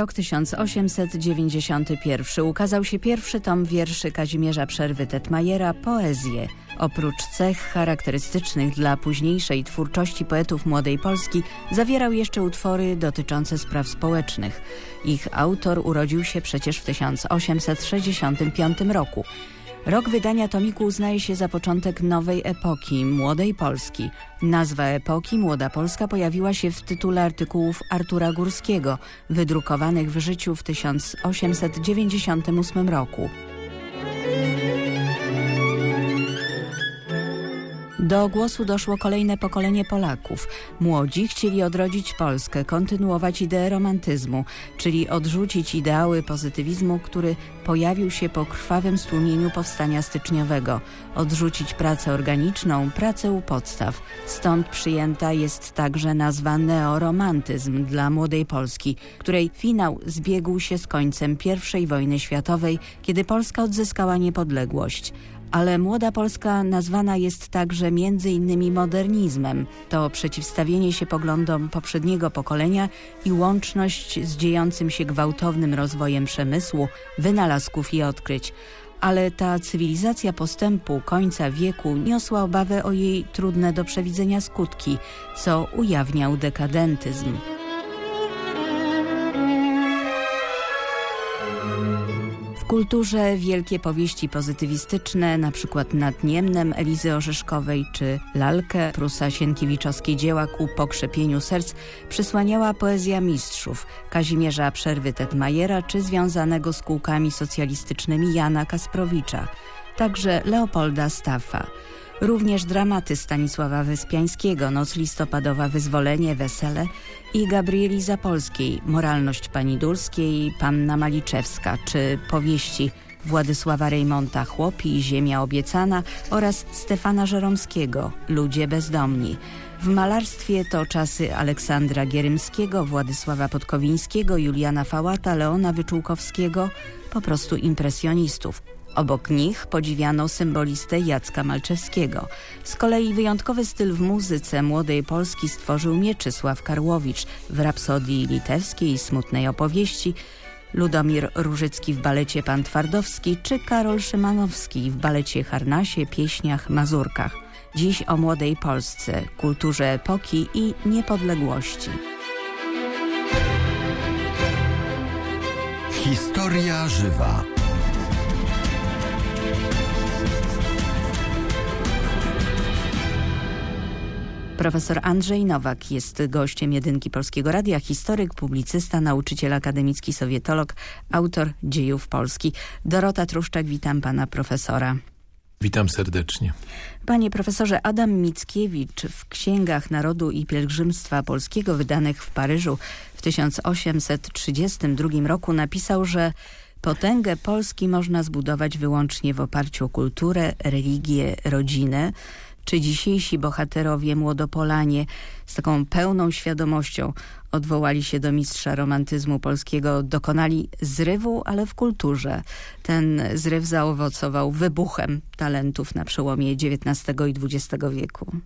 Rok 1891. Ukazał się pierwszy tom wierszy Kazimierza Przerwy Tetmajera Poezje. Oprócz cech charakterystycznych dla późniejszej twórczości poetów Młodej Polski zawierał jeszcze utwory dotyczące spraw społecznych. Ich autor urodził się przecież w 1865 roku. Rok wydania tomiku uznaje się za początek nowej epoki, Młodej Polski. Nazwa epoki Młoda Polska pojawiła się w tytule artykułów Artura Górskiego, wydrukowanych w życiu w 1898 roku. Do głosu doszło kolejne pokolenie Polaków. Młodzi chcieli odrodzić Polskę, kontynuować ideę romantyzmu, czyli odrzucić ideały pozytywizmu, który pojawił się po krwawym stłumieniu powstania styczniowego, odrzucić pracę organiczną, pracę u podstaw. Stąd przyjęta jest także nazwa neoromantyzm dla młodej Polski, której finał zbiegł się z końcem I wojny światowej, kiedy Polska odzyskała niepodległość ale Młoda Polska nazwana jest także między innymi modernizmem. To przeciwstawienie się poglądom poprzedniego pokolenia i łączność z dziejącym się gwałtownym rozwojem przemysłu, wynalazków i odkryć. Ale ta cywilizacja postępu końca wieku niosła obawę o jej trudne do przewidzenia skutki, co ujawniał dekadentyzm. Kulturze wielkie powieści pozytywistyczne, na przykład Nad Niemnem Elizy Orzeszkowej czy Lalkę Prusa Sienkiewiczowskiej dzieła ku pokrzepieniu serc przysłaniała poezja mistrzów Kazimierza Przerwy Tetmajera czy związanego z kółkami socjalistycznymi Jana Kasprowicza, także Leopolda Staffa. Również dramaty Stanisława Wyspiańskiego, Noc listopadowa, Wyzwolenie, Wesele i Gabrieli Zapolskiej, Moralność Pani Dulskiej, Panna Maliczewska czy powieści Władysława Rejmonta Chłopi Ziemia Obiecana oraz Stefana Żeromskiego Ludzie Bezdomni. W malarstwie to czasy Aleksandra Gierymskiego, Władysława Podkowińskiego, Juliana Fałata, Leona Wyczółkowskiego, po prostu impresjonistów. Obok nich podziwiano symbolistę Jacka Malczewskiego. Z kolei wyjątkowy styl w muzyce młodej Polski stworzył Mieczysław Karłowicz w rapsodii litewskiej Smutnej opowieści, Ludomir Różycki w balecie Pan Twardowski czy Karol Szymanowski w balecie Harnasie, Pieśniach, Mazurkach. Dziś o młodej Polsce, kulturze epoki i niepodległości. Historia żywa. Profesor Andrzej Nowak jest gościem Jedynki Polskiego Radia, historyk, publicysta, nauczyciel akademicki, sowietolog, autor dziejów Polski. Dorota Truszczak, witam pana profesora. Witam serdecznie. Panie profesorze, Adam Mickiewicz w Księgach Narodu i Pielgrzymstwa Polskiego wydanych w Paryżu w 1832 roku napisał, że potęgę Polski można zbudować wyłącznie w oparciu o kulturę, religię, rodzinę, czy dzisiejsi bohaterowie młodopolanie z taką pełną świadomością odwołali się do mistrza romantyzmu polskiego, dokonali zrywu, ale w kulturze. Ten zryw zaowocował wybuchem talentów na przełomie XIX i XX wieku.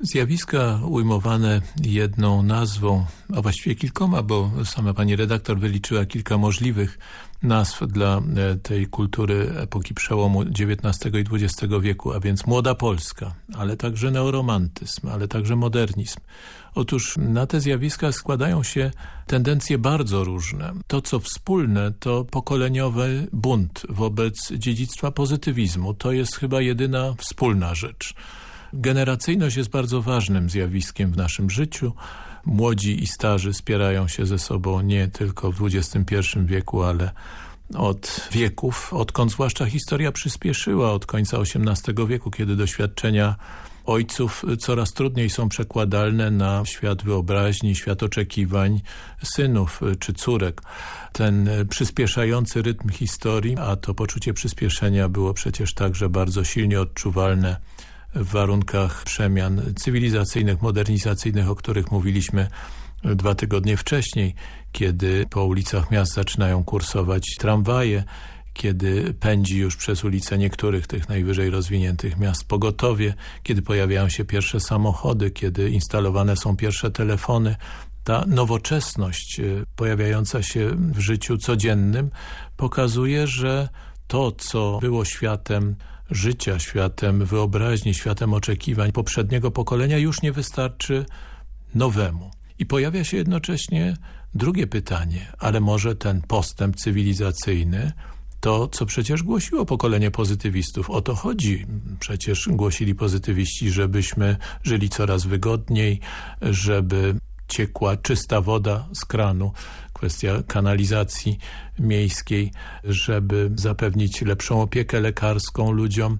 Zjawiska ujmowane jedną nazwą, a właściwie kilkoma, bo sama pani redaktor wyliczyła kilka możliwych nazw dla e, tej kultury epoki przełomu XIX i XX wieku, a więc Młoda Polska, ale także neoromantyzm, ale także modernizm. Otóż na te zjawiska składają się tendencje bardzo różne. To, co wspólne, to pokoleniowy bunt wobec dziedzictwa pozytywizmu. To jest chyba jedyna wspólna rzecz. Generacyjność jest bardzo ważnym zjawiskiem w naszym życiu. Młodzi i starzy spierają się ze sobą nie tylko w XXI wieku, ale od wieków, odkąd zwłaszcza historia przyspieszyła od końca XVIII wieku, kiedy doświadczenia ojców coraz trudniej są przekładalne na świat wyobraźni, świat oczekiwań synów czy córek. Ten przyspieszający rytm historii, a to poczucie przyspieszenia było przecież także bardzo silnie odczuwalne w warunkach przemian cywilizacyjnych, modernizacyjnych, o których mówiliśmy dwa tygodnie wcześniej, kiedy po ulicach miast zaczynają kursować tramwaje, kiedy pędzi już przez ulice niektórych tych najwyżej rozwiniętych miast pogotowie, kiedy pojawiają się pierwsze samochody, kiedy instalowane są pierwsze telefony, Ta nowoczesność y, pojawiająca się w życiu codziennym pokazuje, że to, co było światem życia, światem wyobraźni, światem oczekiwań poprzedniego pokolenia już nie wystarczy nowemu. I pojawia się jednocześnie drugie pytanie, ale może ten postęp cywilizacyjny to, co przecież głosiło pokolenie pozytywistów. O to chodzi. Przecież głosili pozytywiści, żebyśmy żyli coraz wygodniej, żeby ciekła czysta woda z kranu, kwestia kanalizacji miejskiej, żeby zapewnić lepszą opiekę lekarską ludziom.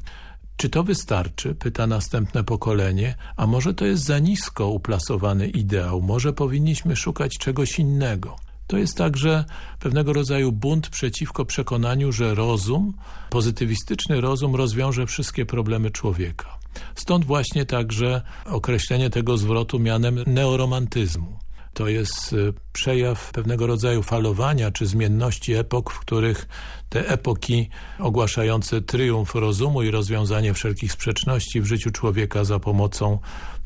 Czy to wystarczy? Pyta następne pokolenie. A może to jest za nisko uplasowany ideał? Może powinniśmy szukać czegoś innego? To jest także pewnego rodzaju bunt przeciwko przekonaniu, że rozum, pozytywistyczny rozum rozwiąże wszystkie problemy człowieka. Stąd właśnie także określenie tego zwrotu mianem neoromantyzmu. To jest y, przejaw pewnego rodzaju falowania czy zmienności epok, w których te epoki ogłaszające triumf rozumu i rozwiązanie wszelkich sprzeczności w życiu człowieka za pomocą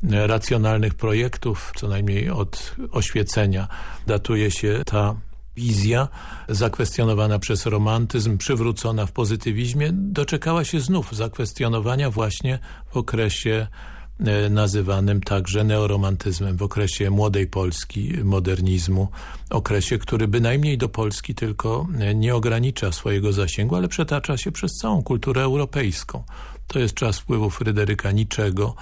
y, racjonalnych projektów, co najmniej od oświecenia, datuje się ta wizja zakwestionowana przez romantyzm, przywrócona w pozytywizmie, doczekała się znów zakwestionowania właśnie w okresie e, nazywanym także neoromantyzmem w okresie młodej Polski, modernizmu, okresie, który bynajmniej do Polski tylko e, nie ogranicza swojego zasięgu, ale przetacza się przez całą kulturę europejską. To jest czas wpływu Fryderyka Niczego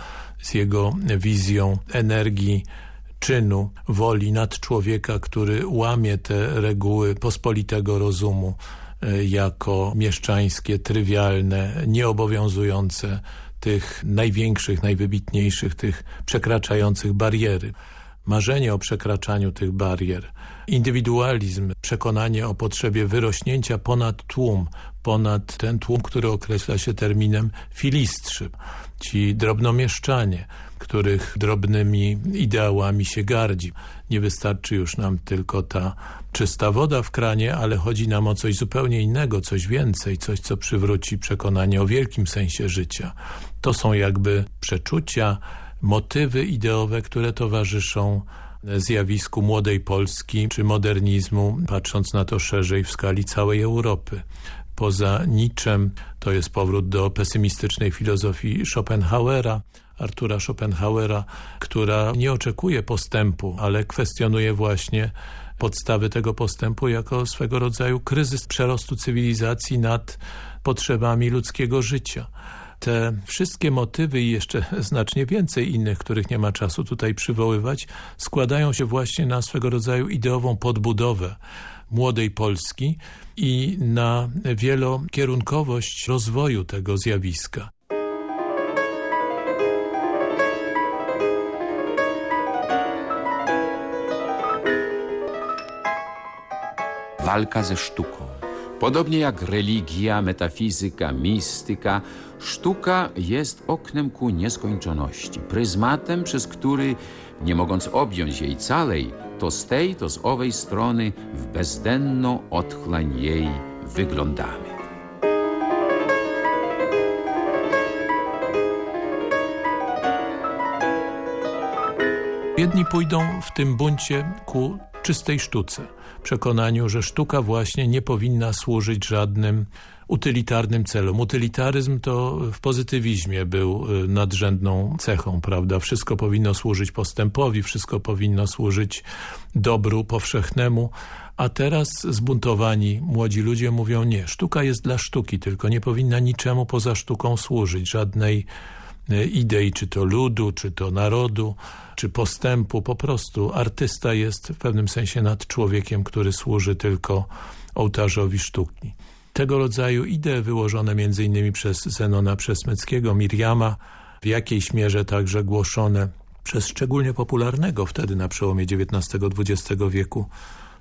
z jego wizją energii czynu, woli nad człowieka, który łamie te reguły pospolitego rozumu e, jako mieszczańskie, trywialne, nieobowiązujące tych największych, najwybitniejszych, tych przekraczających bariery. Marzenie o przekraczaniu tych barier, indywidualizm, przekonanie o potrzebie wyrośnięcia ponad tłum, ponad ten tłum, który określa się terminem filistrzy, ci drobnomieszczanie, których drobnymi ideałami się gardzi. Nie wystarczy już nam tylko ta czysta woda w kranie, ale chodzi nam o coś zupełnie innego, coś więcej, coś, co przywróci przekonanie o wielkim sensie życia. To są jakby przeczucia, motywy ideowe, które towarzyszą zjawisku młodej Polski czy modernizmu, patrząc na to szerzej w skali całej Europy. Poza niczym to jest powrót do pesymistycznej filozofii Schopenhauera, Artura Schopenhauera, która nie oczekuje postępu, ale kwestionuje właśnie podstawy tego postępu jako swego rodzaju kryzys przerostu cywilizacji nad potrzebami ludzkiego życia. Te wszystkie motywy i jeszcze znacznie więcej innych, których nie ma czasu tutaj przywoływać, składają się właśnie na swego rodzaju ideową podbudowę młodej Polski i na wielokierunkowość rozwoju tego zjawiska. walka ze sztuką. Podobnie jak religia, metafizyka, mistyka, sztuka jest oknem ku nieskończoności, pryzmatem, przez który, nie mogąc objąć jej całej, to z tej, to z owej strony w bezdenną otchłań jej wyglądamy. Jedni pójdą w tym buncie ku czystej sztuce, przekonaniu, że sztuka właśnie nie powinna służyć żadnym utylitarnym celom. Utylitaryzm to w pozytywizmie był y, nadrzędną cechą, prawda? Wszystko powinno służyć postępowi, wszystko powinno służyć dobru powszechnemu, a teraz zbuntowani młodzi ludzie mówią nie, sztuka jest dla sztuki, tylko nie powinna niczemu poza sztuką służyć, żadnej idei, czy to ludu, czy to narodu, czy postępu. Po prostu artysta jest w pewnym sensie nad człowiekiem, który służy tylko ołtarzowi sztuki. Tego rodzaju idee wyłożone m.in. przez Zenona Przesmyckiego, Miriama, w jakiejś mierze także głoszone przez szczególnie popularnego wtedy na przełomie XIX-XX wieku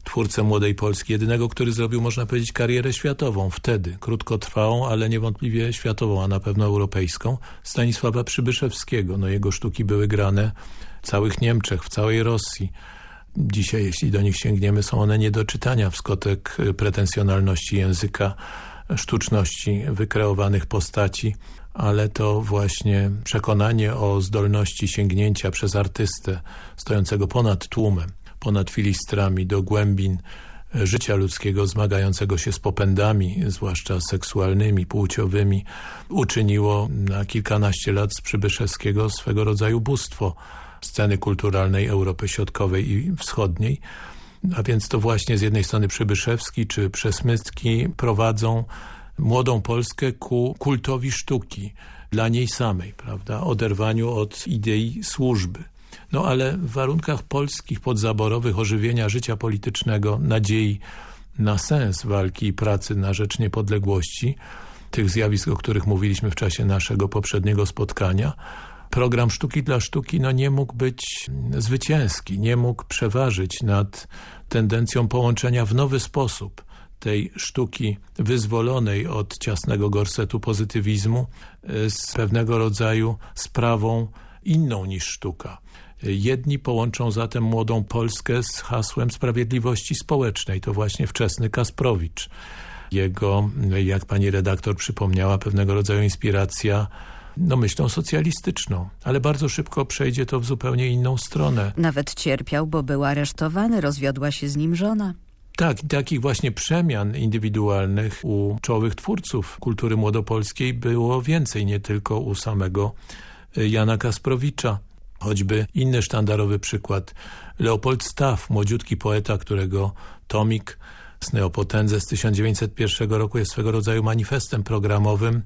twórcę Młodej Polski, jedynego, który zrobił, można powiedzieć, karierę światową wtedy, krótkotrwałą, ale niewątpliwie światową, a na pewno europejską, Stanisława Przybyszewskiego. No, jego sztuki były grane w całych Niemczech, w całej Rosji. Dzisiaj, jeśli do nich sięgniemy, są one nie do czytania wskutek pretensjonalności języka, sztuczności wykreowanych postaci, ale to właśnie przekonanie o zdolności sięgnięcia przez artystę stojącego ponad tłumem ponad filistrami do głębin życia ludzkiego zmagającego się z popędami, zwłaszcza seksualnymi, płciowymi, uczyniło na kilkanaście lat z Przybyszewskiego swego rodzaju bóstwo sceny kulturalnej Europy Środkowej i Wschodniej. A więc to właśnie z jednej strony Przybyszewski czy Przesmycki prowadzą młodą Polskę ku kultowi sztuki dla niej samej, prawda? Oderwaniu od idei służby. No ale w warunkach polskich podzaborowych ożywienia życia politycznego, nadziei na sens walki i pracy na rzecz niepodległości, tych zjawisk, o których mówiliśmy w czasie naszego poprzedniego spotkania, program Sztuki dla Sztuki no, nie mógł być zwycięski, nie mógł przeważyć nad tendencją połączenia w nowy sposób tej sztuki wyzwolonej od ciasnego gorsetu pozytywizmu z pewnego rodzaju sprawą inną niż sztuka. Jedni połączą zatem młodą Polskę z hasłem sprawiedliwości społecznej. To właśnie wczesny Kasprowicz. Jego, jak pani redaktor przypomniała, pewnego rodzaju inspiracja no myślą socjalistyczną, ale bardzo szybko przejdzie to w zupełnie inną stronę. Nawet cierpiał, bo był aresztowany, rozwiodła się z nim żona. Tak, takich właśnie przemian indywidualnych u czołowych twórców kultury młodopolskiej było więcej, nie tylko u samego Jana Kasprowicza. Choćby inny sztandarowy przykład. Leopold Staff, młodziutki poeta, którego tomik z Neopotędze z 1901 roku jest swego rodzaju manifestem programowym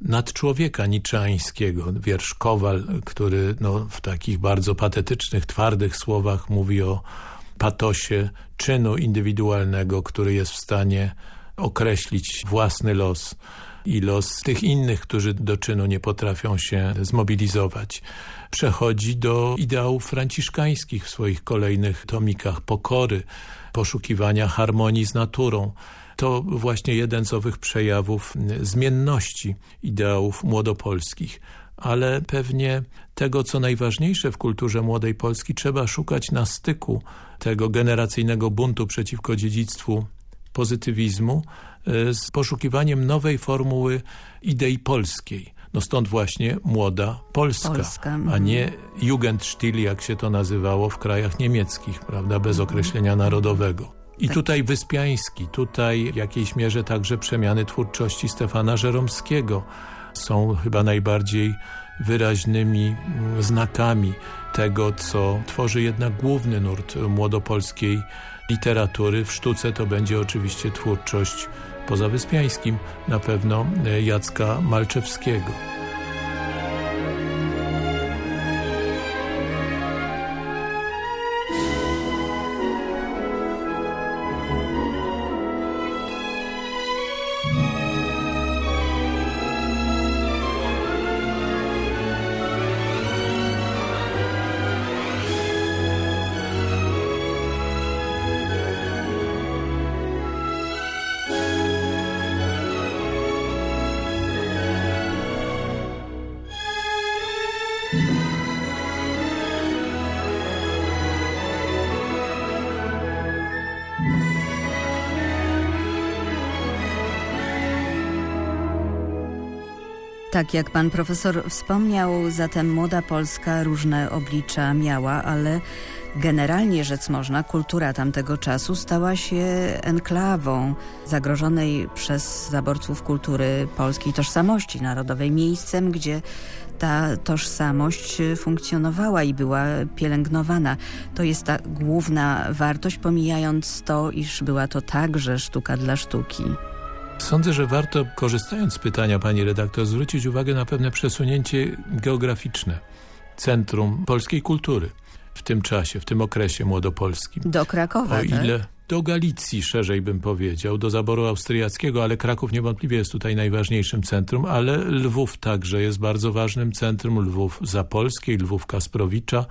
nad człowieka niczańskiego. Wiersz Kowal, który no, w takich bardzo patetycznych, twardych słowach mówi o patosie czynu indywidualnego, który jest w stanie określić własny los i los tych innych, którzy do czynu nie potrafią się zmobilizować. Przechodzi do ideałów franciszkańskich w swoich kolejnych tomikach pokory, poszukiwania harmonii z naturą. To właśnie jeden z owych przejawów zmienności ideałów młodopolskich ale pewnie tego, co najważniejsze w kulturze młodej Polski, trzeba szukać na styku tego generacyjnego buntu przeciwko dziedzictwu pozytywizmu z poszukiwaniem nowej formuły idei polskiej. No stąd właśnie młoda Polska, Polska. a mhm. nie Jugendstil, jak się to nazywało w krajach niemieckich, prawda, bez mhm. określenia narodowego. I tak. tutaj Wyspiański, tutaj w jakiejś mierze także przemiany twórczości Stefana Żeromskiego są chyba najbardziej wyraźnymi mm, znakami tego, co tworzy jednak główny nurt młodopolskiej literatury. W sztuce to będzie oczywiście twórczość poza Wyspiańskim, na pewno e, Jacka Malczewskiego. Tak, jak pan profesor wspomniał, zatem młoda Polska różne oblicza miała, ale generalnie rzec można, kultura tamtego czasu stała się enklawą zagrożonej przez zaborców kultury polskiej tożsamości narodowej, miejscem, gdzie ta tożsamość funkcjonowała i była pielęgnowana. To jest ta główna wartość, pomijając to, iż była to także sztuka dla sztuki. Sądzę, że warto, korzystając z pytania pani redaktor, zwrócić uwagę na pewne przesunięcie geograficzne centrum polskiej kultury w tym czasie, w tym okresie młodopolskim. Do Krakowa, O ile tak? do Galicji szerzej bym powiedział, do zaboru austriackiego, ale Kraków niewątpliwie jest tutaj najważniejszym centrum, ale Lwów także jest bardzo ważnym centrum, Lwów Zapolskiej, Lwów Kasprowicza,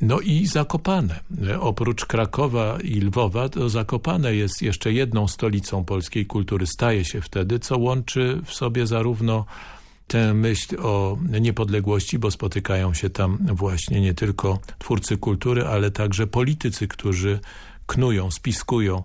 no i Zakopane. Oprócz Krakowa i Lwowa, to Zakopane jest jeszcze jedną stolicą polskiej kultury. Staje się wtedy, co łączy w sobie zarówno tę myśl o niepodległości, bo spotykają się tam właśnie nie tylko twórcy kultury, ale także politycy, którzy knują, spiskują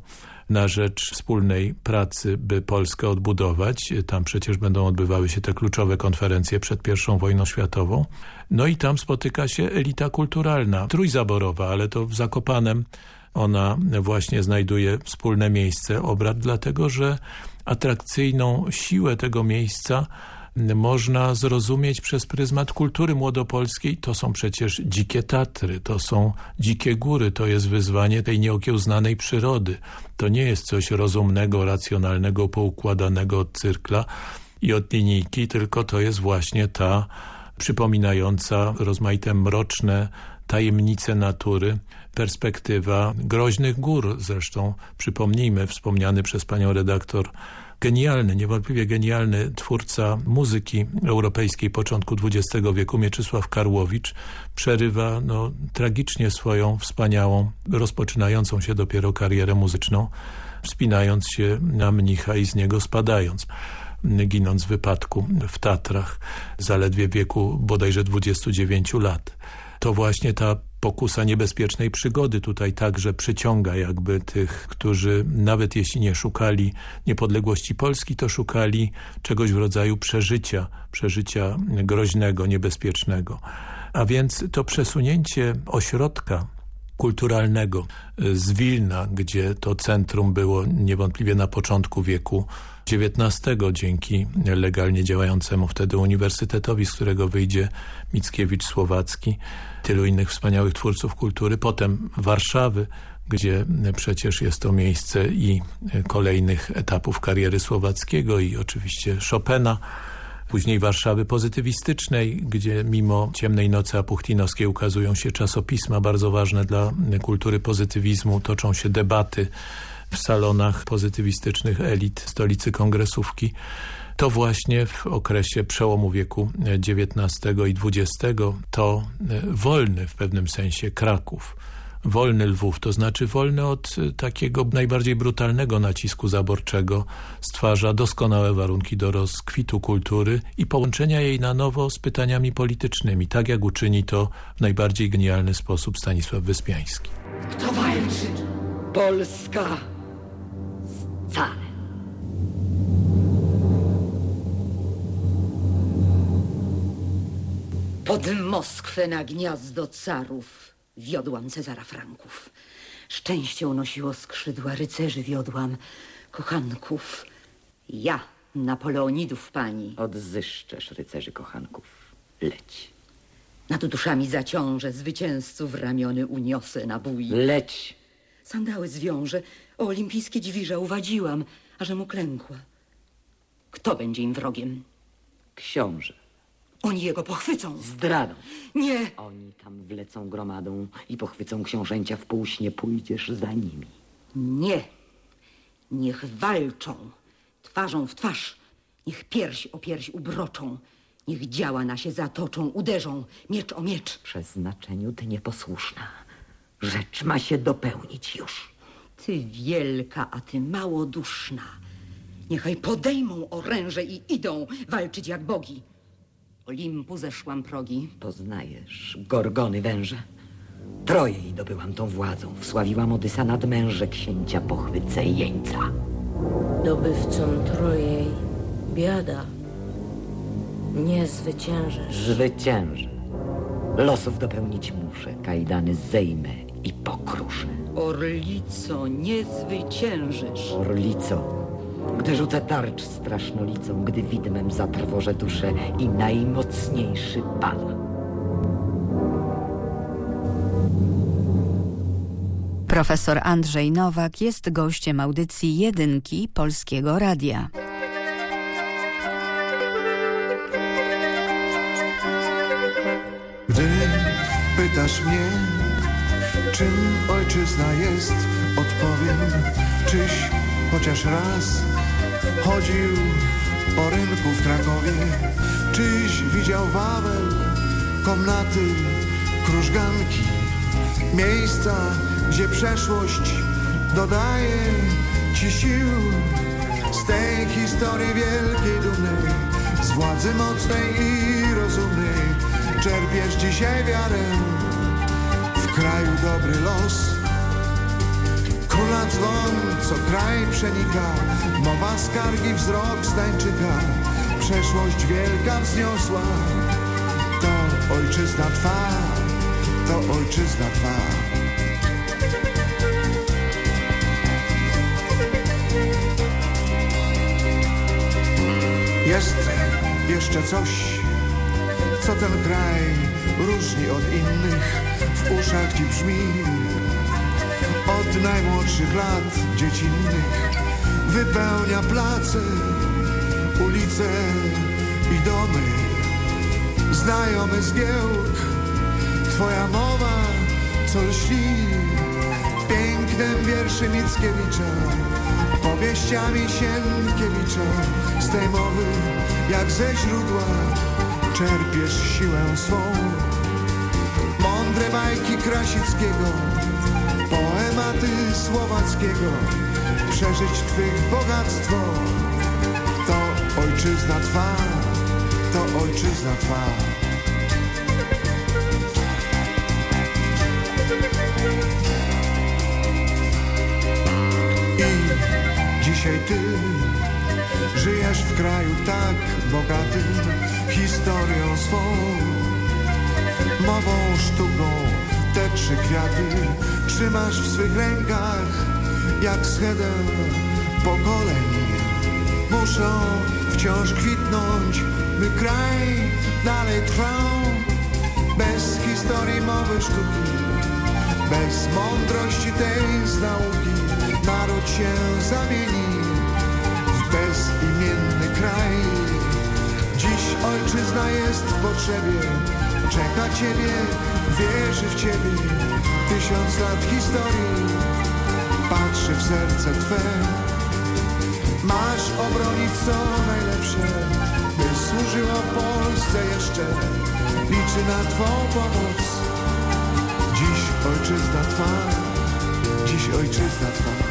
na rzecz wspólnej pracy, by Polskę odbudować. Tam przecież będą odbywały się te kluczowe konferencje przed I wojną światową. No i tam spotyka się elita kulturalna, trójzaborowa, ale to w Zakopanem ona właśnie znajduje wspólne miejsce obrad, dlatego że atrakcyjną siłę tego miejsca można zrozumieć przez pryzmat kultury młodopolskiej. To są przecież dzikie Tatry, to są dzikie góry, to jest wyzwanie tej nieokiełznanej przyrody. To nie jest coś rozumnego, racjonalnego, poukładanego od cyrkla i od linijki, tylko to jest właśnie ta przypominająca rozmaite mroczne tajemnice natury, perspektywa groźnych gór. Zresztą przypomnijmy, wspomniany przez panią redaktor genialny, niewątpliwie genialny twórca muzyki europejskiej początku XX wieku, Mieczysław Karłowicz, przerywa no, tragicznie swoją wspaniałą, rozpoczynającą się dopiero karierę muzyczną, wspinając się na mnicha i z niego spadając ginąc w wypadku w Tatrach, zaledwie w wieku bodajże 29 lat. To właśnie ta pokusa niebezpiecznej przygody tutaj także przyciąga jakby tych, którzy nawet jeśli nie szukali niepodległości Polski, to szukali czegoś w rodzaju przeżycia, przeżycia groźnego, niebezpiecznego. A więc to przesunięcie ośrodka kulturalnego z Wilna, gdzie to centrum było niewątpliwie na początku wieku XIX dzięki legalnie działającemu wtedy uniwersytetowi, z którego wyjdzie Mickiewicz Słowacki, tylu innych wspaniałych twórców kultury, potem Warszawy, gdzie przecież jest to miejsce i kolejnych etapów kariery Słowackiego i oczywiście Chopina, później Warszawy pozytywistycznej, gdzie mimo Ciemnej Nocy Apuchtinowskiej ukazują się czasopisma bardzo ważne dla kultury pozytywizmu, toczą się debaty w salonach pozytywistycznych elit stolicy kongresówki. To właśnie w okresie przełomu wieku XIX i XX to wolny w pewnym sensie Kraków, wolny Lwów, to znaczy wolny od takiego najbardziej brutalnego nacisku zaborczego, stwarza doskonałe warunki do rozkwitu kultury i połączenia jej na nowo z pytaniami politycznymi, tak jak uczyni to w najbardziej genialny sposób Stanisław Wyspiański. Kto walczy? Polska wcale. Pod Moskwę na gniazdo carów wiodłam Cezara Franków. Szczęście unosiło skrzydła, rycerzy wiodłam, kochanków. Ja, Napoleonidów pani. Odzyszczesz rycerzy kochanków. Leć. Nad duszami zaciążę, zwycięzców ramiony uniosę na bój. Leć. Sandały zwiążę, o olimpijskie dźwiża uwadziłam, ażem uklękła. Kto będzie im wrogiem? Książę. Oni jego pochwycą. Zdradą. Nie, Oni tam wlecą gromadą i pochwycą książęcia w półśnie. Pójdziesz za nimi. nie. Niech walczą twarzą w twarz. Niech pierś o pierś ubroczą. Niech działa na się zatoczą, uderzą miecz o miecz. Przeznaczeniu ty nieposłuszna. Rzecz ma się dopełnić już. Ty wielka, a ty małoduszna. Niechaj podejmą oręże i idą walczyć jak bogi. Olimpu zeszłam progi. Poznajesz gorgony węże. Troje i dobyłam tą władzą. Wsławiłam Odysa nad męże księcia pochwycę jeńca. Dobywcom Trojej biada. Nie zwyciężysz. Zwyciężę. Losów dopełnić muszę. Kajdany zejmę i pokruszę. Orlico, nie zwyciężysz. Orlico, gdy rzucę tarcz strasznolicą, gdy widmem zatrwożę duszę i najmocniejszy pada. Profesor Andrzej Nowak jest gościem audycji Jedynki Polskiego Radia. Gdy pytasz mnie, czym ojczyzna jest, odpowiem, czyś chociaż raz chodził po rynku w Krakowie, czyś widział Wawel, komnaty, krużganki, miejsca, gdzie przeszłość dodaje ci sił z tej historii wielkiej dumnej, z władzy mocnej i rozumnej, czerpiesz dzisiaj wiarę w kraju dobry los. Króla dzwon, co kraj przenika, mowa skargi, wzrok stańczyka, przeszłość wielka wzniosła. To ojczyzna twa, to ojczyzna twa. Jest jeszcze coś, co ten kraj różni od innych, w uszach ci brzmi. Od najmłodszych lat dziecinnych wypełnia place, ulice i domy. Znajomy zgiełk, twoja mowa, co lśni pięknem wierszy Mickiewicza, powieściami Sienkiewicza. Z tej mowy, jak ze źródła, czerpiesz siłę swą. Mądre bajki Krasickiego, poematy Słowackiego, przeżyć Twych bogactwo. To ojczyzna Twa, to ojczyzna Twa. I dzisiaj Ty żyjesz w kraju tak bogatym historią swą, mową, sztuką, trzy kwiaty trzymasz w swych rękach jak schedę pokoleń. Muszą wciąż kwitnąć, by kraj dalej trwał. Bez historii mowy sztuki, bez mądrości tej z nauki, naród się zamieni w bezimienny kraj. Dziś ojczyzna jest w potrzebie, czeka Ciebie, wierzy w Ciebie. Tysiąc lat historii patrzy w serce Twe. Masz obronić co najlepsze, by służyło Polsce jeszcze. Liczy na Twą pomoc. Dziś ojczyzna Twa, dziś ojczyzna Twa.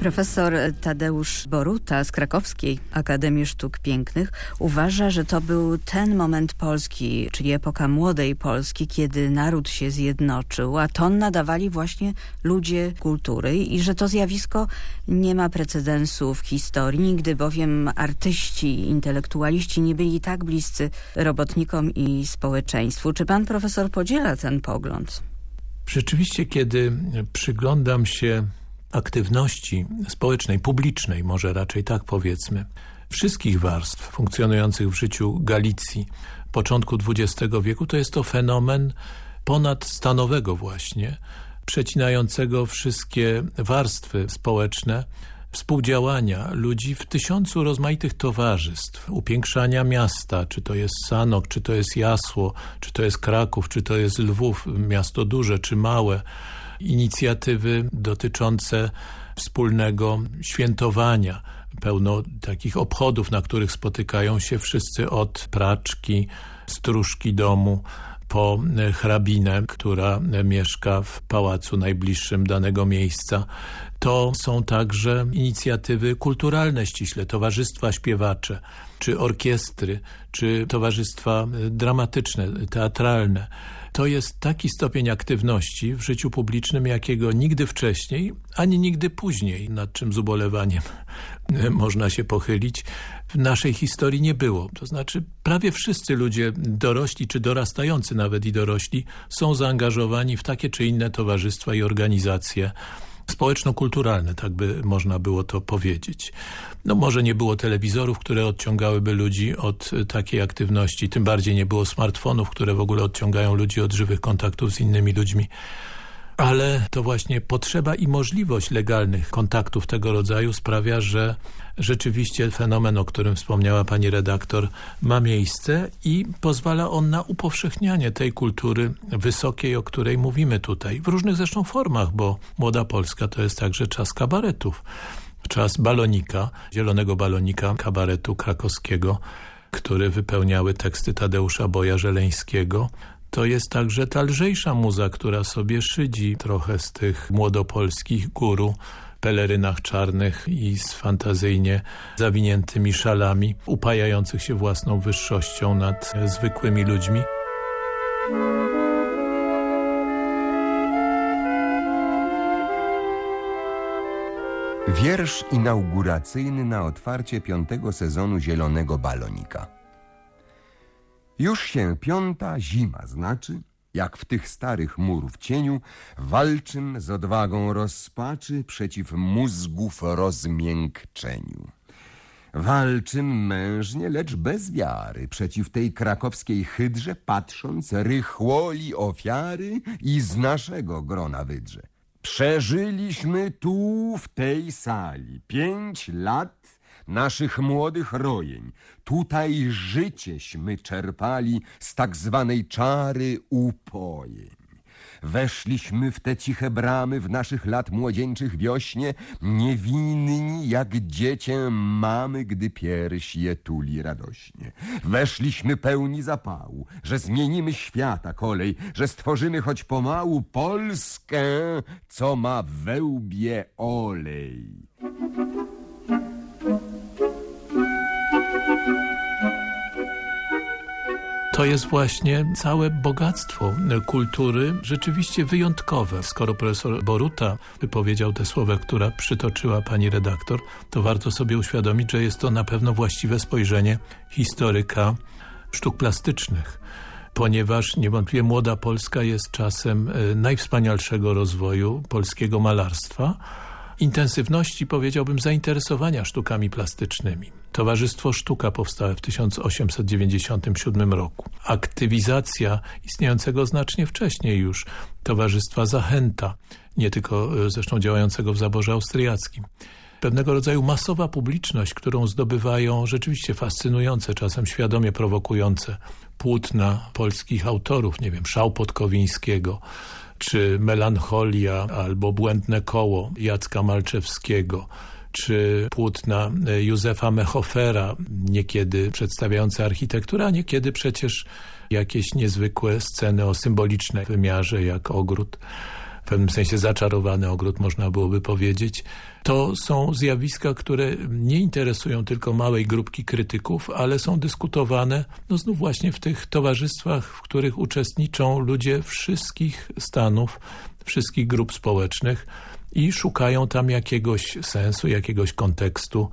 Profesor Tadeusz Boruta z Krakowskiej Akademii Sztuk Pięknych uważa, że to był ten moment Polski, czyli epoka młodej Polski, kiedy naród się zjednoczył, a ton nadawali właśnie ludzie kultury i że to zjawisko nie ma precedensu w historii, nigdy bowiem artyści, intelektualiści nie byli tak bliscy robotnikom i społeczeństwu. Czy pan profesor podziela ten pogląd? Rzeczywiście, kiedy przyglądam się aktywności społecznej, publicznej, może raczej tak powiedzmy, wszystkich warstw funkcjonujących w życiu Galicji początku XX wieku, to jest to fenomen ponadstanowego właśnie, przecinającego wszystkie warstwy społeczne, współdziałania ludzi w tysiącu rozmaitych towarzystw, upiększania miasta, czy to jest Sanok, czy to jest Jasło, czy to jest Kraków, czy to jest Lwów, miasto duże czy małe, inicjatywy dotyczące wspólnego świętowania, pełno takich obchodów, na których spotykają się wszyscy od praczki, stróżki domu, po hrabinę, która mieszka w pałacu najbliższym danego miejsca. To są także inicjatywy kulturalne ściśle, towarzystwa śpiewacze, czy orkiestry, czy towarzystwa dramatyczne, teatralne. To jest taki stopień aktywności w życiu publicznym, jakiego nigdy wcześniej, ani nigdy później, nad czym z ubolewaniem można się pochylić, w naszej historii nie było. To znaczy prawie wszyscy ludzie dorośli, czy dorastający nawet i dorośli, są zaangażowani w takie czy inne towarzystwa i organizacje społeczno-kulturalne, tak by można było to powiedzieć. No może nie było telewizorów, które odciągałyby ludzi od takiej aktywności, tym bardziej nie było smartfonów, które w ogóle odciągają ludzi od żywych kontaktów z innymi ludźmi. Ale to właśnie potrzeba i możliwość legalnych kontaktów tego rodzaju sprawia, że rzeczywiście fenomen, o którym wspomniała pani redaktor, ma miejsce i pozwala on na upowszechnianie tej kultury wysokiej, o której mówimy tutaj. W różnych zresztą formach, bo Młoda Polska to jest także czas kabaretów czas balonika, zielonego balonika kabaretu krakowskiego, które wypełniały teksty Tadeusza Boja Żeleńskiego. To jest także ta lżejsza muza, która sobie szydzi trochę z tych młodopolskich guru, pelerynach czarnych i z fantazyjnie zawiniętymi szalami, upajających się własną wyższością nad zwykłymi ludźmi. Wiersz inauguracyjny na otwarcie piątego sezonu Zielonego Balonika. Już się piąta zima znaczy, jak w tych starych murów cieniu, walczym z odwagą rozpaczy przeciw mózgów rozmiękczeniu. Walczym mężnie, lecz bez wiary, przeciw tej krakowskiej hydrze, patrząc rychłoli ofiary i z naszego grona wydrze. Przeżyliśmy tu, w tej sali, pięć lat naszych młodych rojeń. Tutaj życieśmy czerpali z tak zwanej czary upojeń. Weszliśmy w te ciche bramy w naszych lat młodzieńczych wiośnie, niewinni jak dziecię mamy, gdy pierś je tuli radośnie. Weszliśmy pełni zapału, że zmienimy świata kolej, że stworzymy choć pomału Polskę, co ma we łbie olej. To jest właśnie całe bogactwo kultury, rzeczywiście wyjątkowe. Skoro profesor Boruta wypowiedział te słowa, która przytoczyła pani redaktor, to warto sobie uświadomić, że jest to na pewno właściwe spojrzenie historyka sztuk plastycznych ponieważ niewątpliwie młoda Polska jest czasem e, najwspanialszego rozwoju polskiego malarstwa, intensywności, powiedziałbym, zainteresowania sztukami plastycznymi. Towarzystwo Sztuka powstałe w 1897 roku. Aktywizacja istniejącego znacznie wcześniej już Towarzystwa Zachęta, nie tylko e, zresztą działającego w zaborze austriackim pewnego rodzaju masowa publiczność, którą zdobywają rzeczywiście fascynujące, czasem świadomie prowokujące płótna polskich autorów, nie wiem, Szał Podkowińskiego, czy Melancholia albo Błędne koło Jacka Malczewskiego, czy płótna e, Józefa Mechofera, niekiedy przedstawiające architekturę, a niekiedy przecież jakieś niezwykłe sceny o symbolicznym wymiarze, jak ogród, w pewnym sensie zaczarowany ogród, można byłoby powiedzieć. To są zjawiska, które nie interesują tylko małej grupki krytyków, ale są dyskutowane no znów właśnie w tych towarzystwach, w których uczestniczą ludzie wszystkich stanów, wszystkich grup społecznych i szukają tam jakiegoś sensu, jakiegoś kontekstu.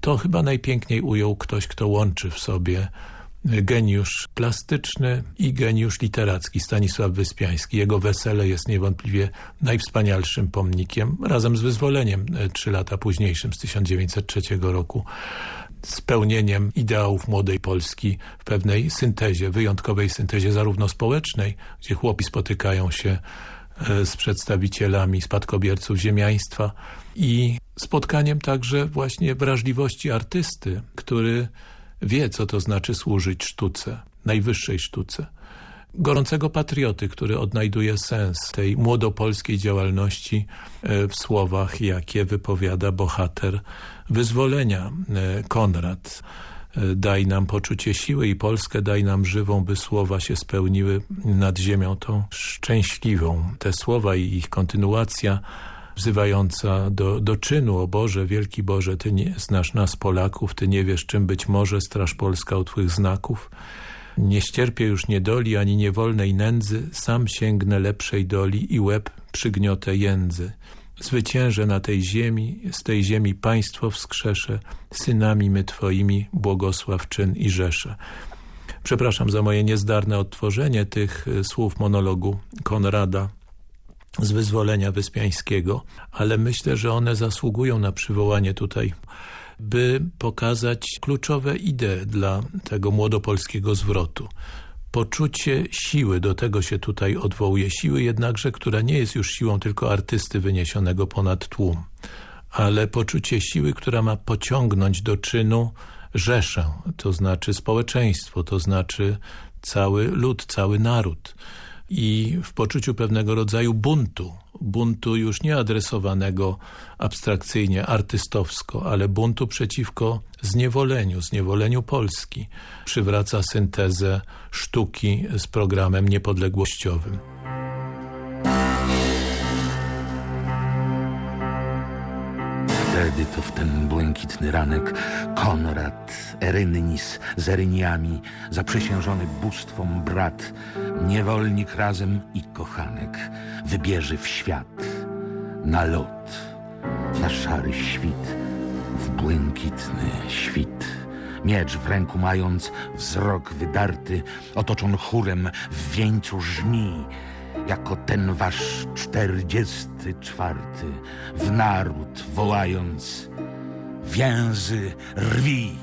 To chyba najpiękniej ujął ktoś, kto łączy w sobie geniusz plastyczny i geniusz literacki Stanisław Wyspiański. Jego wesele jest niewątpliwie najwspanialszym pomnikiem, razem z wyzwoleniem e, trzy lata późniejszym, z 1903 roku, spełnieniem ideałów młodej Polski w pewnej syntezie, wyjątkowej syntezie zarówno społecznej, gdzie chłopi spotykają się e, z przedstawicielami spadkobierców ziemiaństwa i spotkaniem także właśnie wrażliwości artysty, który wie, co to znaczy służyć sztuce, najwyższej sztuce. Gorącego patrioty, który odnajduje sens tej młodopolskiej działalności e, w słowach, jakie wypowiada bohater wyzwolenia e, Konrad. E, daj nam poczucie siły i Polskę daj nam żywą, by słowa się spełniły nad ziemią tą szczęśliwą. Te słowa i ich kontynuacja wzywająca do, do czynu, o Boże, wielki Boże, Ty nie znasz nas Polaków, Ty nie wiesz czym być może, Straż Polska u Twych znaków. Nie ścierpię już niedoli ani niewolnej nędzy, sam sięgnę lepszej doli i łeb przygniotę jędzy. Zwyciężę na tej ziemi, z tej ziemi państwo wskrzeszę, synami my Twoimi błogosław czyn i rzesze. Przepraszam za moje niezdarne odtworzenie tych e, słów monologu Konrada, z wyzwolenia Wyspiańskiego, ale myślę, że one zasługują na przywołanie tutaj, by pokazać kluczowe idee dla tego młodopolskiego zwrotu. Poczucie siły, do tego się tutaj odwołuje, siły jednakże, która nie jest już siłą tylko artysty wyniesionego ponad tłum, ale poczucie siły, która ma pociągnąć do czynu rzeszę, to znaczy społeczeństwo, to znaczy cały lud, cały naród i w poczuciu pewnego rodzaju buntu buntu już nie adresowanego abstrakcyjnie, artystowsko, ale buntu przeciwko zniewoleniu, zniewoleniu Polski. Przywraca syntezę sztuki z programem niepodległościowym. Wtedy to w ten błękitny ranek Konrad, Erynnis z Eryniami, zaprzysiężony bóstwom brat, niewolnik razem i kochanek, wybierze w świat, na lot, na szary świt, w błękitny świt. Miecz w ręku mając, wzrok wydarty, otoczony chórem w wieńcu żmi, jako ten wasz czterdziesty czwarty, w naród wołając, więzy rwi.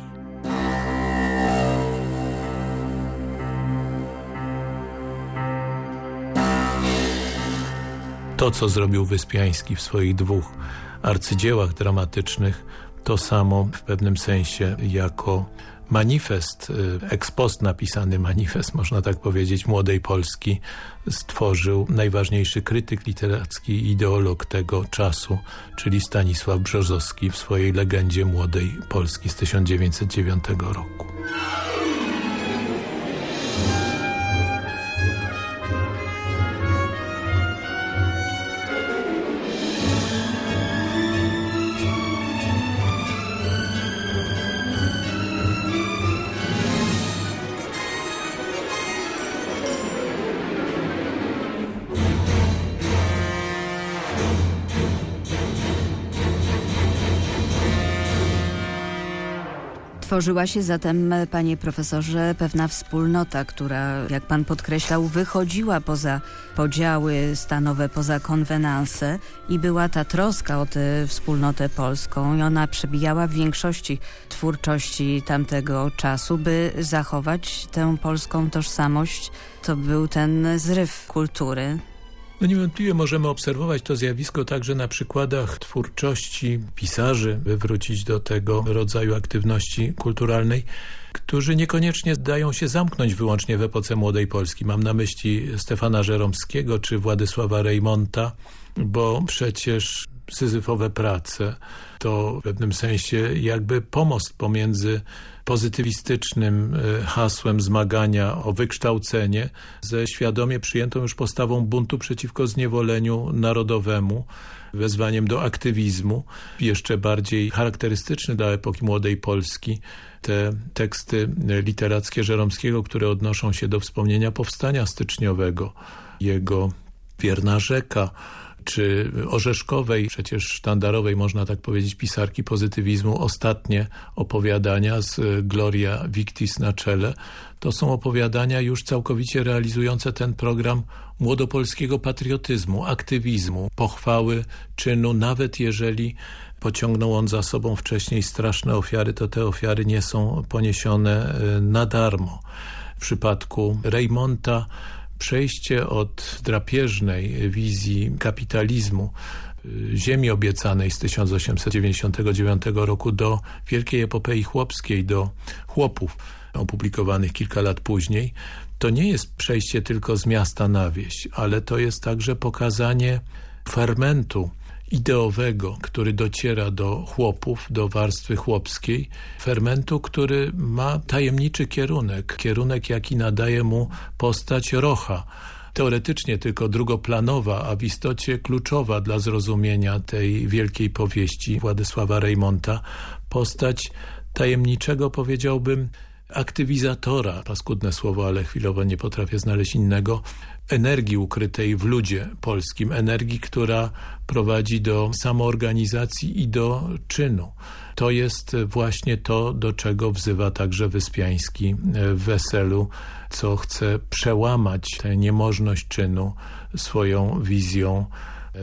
To, co zrobił Wyspiański w swoich dwóch arcydziełach dramatycznych, to samo w pewnym sensie jako manifest, y, ekspost napisany manifest, można tak powiedzieć, młodej Polski stworzył najważniejszy krytyk literacki i ideolog tego czasu, czyli Stanisław Brzozowski w swojej legendzie młodej Polski z 1909 roku. Tworzyła się zatem, panie profesorze, pewna wspólnota, która, jak pan podkreślał, wychodziła poza podziały stanowe, poza konwenanse i była ta troska o tę wspólnotę polską i ona przebijała w większości twórczości tamtego czasu, by zachować tę polską tożsamość. To był ten zryw kultury. No niewątpliwie możemy obserwować to zjawisko także na przykładach twórczości pisarzy, wywrócić do tego rodzaju aktywności kulturalnej, którzy niekoniecznie dają się zamknąć wyłącznie w epoce Młodej Polski. Mam na myśli Stefana Żeromskiego czy Władysława Rejmonta, bo przecież syzyfowe prace to w pewnym sensie jakby pomost pomiędzy pozytywistycznym e, hasłem zmagania o wykształcenie ze świadomie przyjętą już postawą buntu przeciwko zniewoleniu narodowemu, wezwaniem do aktywizmu, jeszcze bardziej charakterystyczny dla epoki młodej Polski, te teksty literackie Żeromskiego, które odnoszą się do wspomnienia powstania styczniowego, jego wierna rzeka, czy Orzeszkowej, przecież sztandarowej, można tak powiedzieć, pisarki pozytywizmu, ostatnie opowiadania z Gloria Victis na czele, to są opowiadania już całkowicie realizujące ten program młodopolskiego patriotyzmu, aktywizmu, pochwały czynu, nawet jeżeli pociągnął on za sobą wcześniej straszne ofiary, to te ofiary nie są poniesione e, na darmo. W przypadku Reymonta przejście od drapieżnej wizji kapitalizmu y, ziemi obiecanej z 1899 roku do wielkiej epopei chłopskiej, do chłopów opublikowanych kilka lat później, to nie jest przejście tylko z miasta na wieś, ale to jest także pokazanie fermentu ideowego, który dociera do chłopów, do warstwy chłopskiej, fermentu, który ma tajemniczy kierunek, kierunek jaki nadaje mu postać Rocha, teoretycznie tylko drugoplanowa, a w istocie kluczowa dla zrozumienia tej wielkiej powieści Władysława Reymonta, postać tajemniczego, powiedziałbym, aktywizatora, paskudne słowo, ale chwilowo nie potrafię znaleźć innego, energii ukrytej w ludzie polskim, energii, która prowadzi do samoorganizacji i do czynu. To jest właśnie to, do czego wzywa także Wyspiański w Weselu, co chce przełamać tę niemożność czynu swoją wizją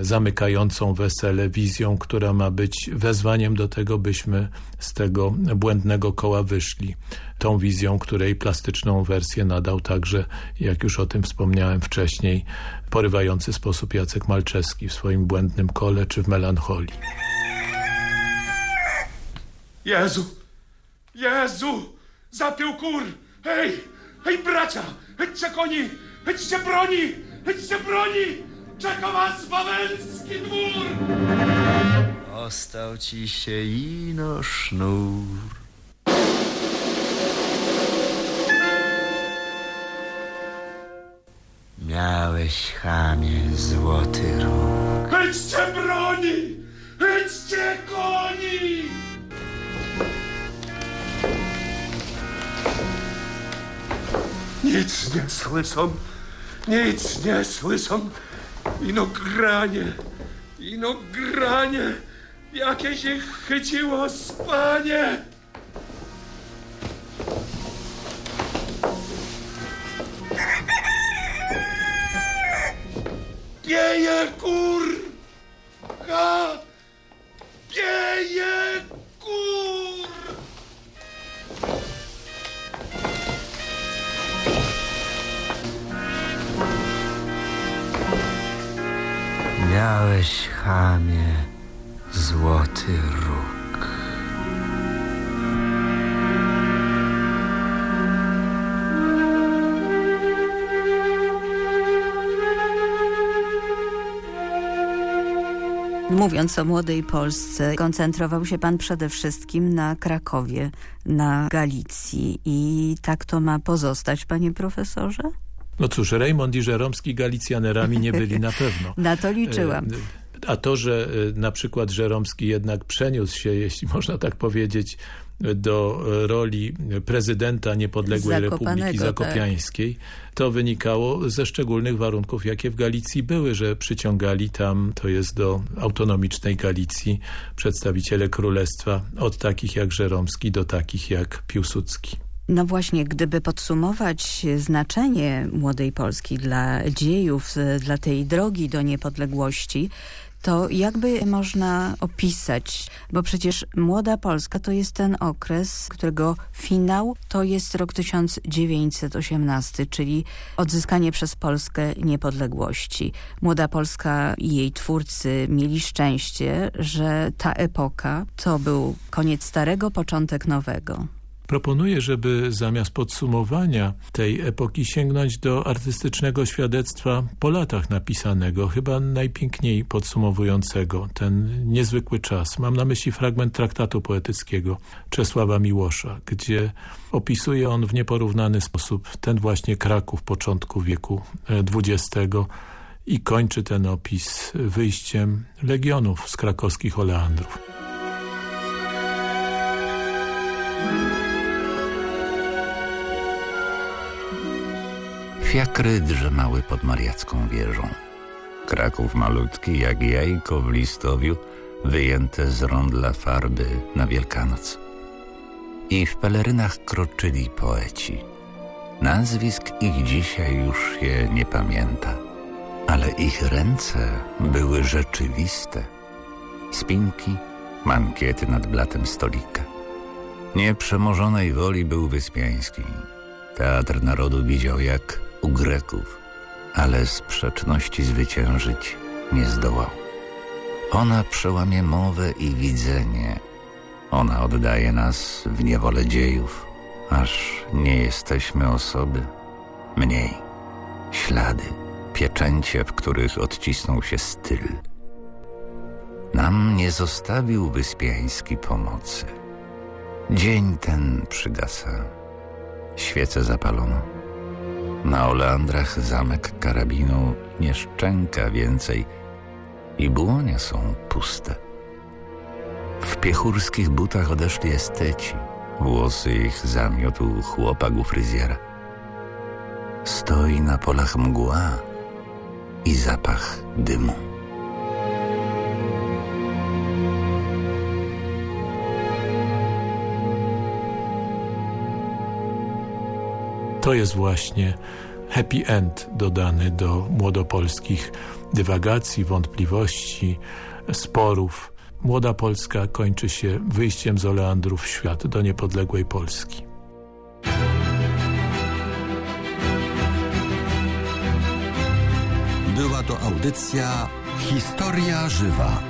zamykającą wesele, wizją, która ma być wezwaniem do tego, byśmy z tego błędnego koła wyszli. Tą wizją, której plastyczną wersję nadał także, jak już o tym wspomniałem wcześniej, porywający sposób Jacek Malczewski w swoim błędnym kole czy w melancholii. Jezu! Jezu! Zatył kur! Hej! Hej, bracia! Hejcie koni! Hejcie broni! Hejcie broni! Czeka was wawelski dwór! Ostał ci się ino sznur. Miałeś, chamie, złoty róg. Chyćcie broni! Chyćcie koni! Nic nie słyszą, nic nie słyszą. Ino granie, ino granie, jakie się chyciło spanie. Pieje kur! Mówiąc o młodej Polsce, koncentrował się pan przede wszystkim na Krakowie, na Galicji i tak to ma pozostać, panie profesorze? No cóż, Rejmond i Żeromski Galicjanerami nie byli na pewno. na to liczyłam. A to, że e, na przykład Żeromski jednak przeniósł się, jeśli można tak powiedzieć, do roli prezydenta niepodległej Republiki Zakopiańskiej, tak. to wynikało ze szczególnych warunków, jakie w Galicji były, że przyciągali tam, to jest do autonomicznej Galicji, przedstawiciele królestwa od takich jak Żeromski do takich jak Piłsudski. No właśnie, gdyby podsumować znaczenie Młodej Polski dla dziejów, dla tej drogi do niepodległości, to jakby można opisać, bo przecież Młoda Polska to jest ten okres, którego finał to jest rok 1918, czyli odzyskanie przez Polskę niepodległości. Młoda Polska i jej twórcy mieli szczęście, że ta epoka to był koniec starego, początek nowego. Proponuję, żeby zamiast podsumowania tej epoki sięgnąć do artystycznego świadectwa po latach napisanego, chyba najpiękniej podsumowującego ten niezwykły czas. Mam na myśli fragment traktatu poetyckiego Czesława Miłosza, gdzie opisuje on w nieporównany sposób ten właśnie Kraków początku wieku XX i kończy ten opis wyjściem legionów z krakowskich oleandrów. Fiakry drzemały pod mariacką wieżą. Kraków malutki jak jajko w listowiu, wyjęte z rondla farby na Wielkanoc. I w pelerynach kroczyli poeci. Nazwisk ich dzisiaj już się nie pamięta, ale ich ręce były rzeczywiste. Spinki, mankiety nad blatem stolika. Nieprzemożonej woli był Wyspiański. Teatr Narodu widział jak u Greków, ale sprzeczności zwyciężyć nie zdołał. Ona przełamie mowę i widzenie. Ona oddaje nas w niewolę dziejów, aż nie jesteśmy osoby. Mniej. Ślady, pieczęcie, w których odcisnął się styl. Nam nie zostawił Wyspiański pomocy. Dzień ten przygasa. Świece zapalono. Na oleandrach zamek karabinu nie szczęka więcej i błonie są puste. W piechurskich butach odeszli esteci, włosy ich zamiotł chłopak u fryzjera. Stoi na polach mgła i zapach dymu. To jest właśnie happy end dodany do młodopolskich dywagacji, wątpliwości, sporów. Młoda Polska kończy się wyjściem z Oleandrów w świat do niepodległej Polski. Była to audycja Historia Żywa.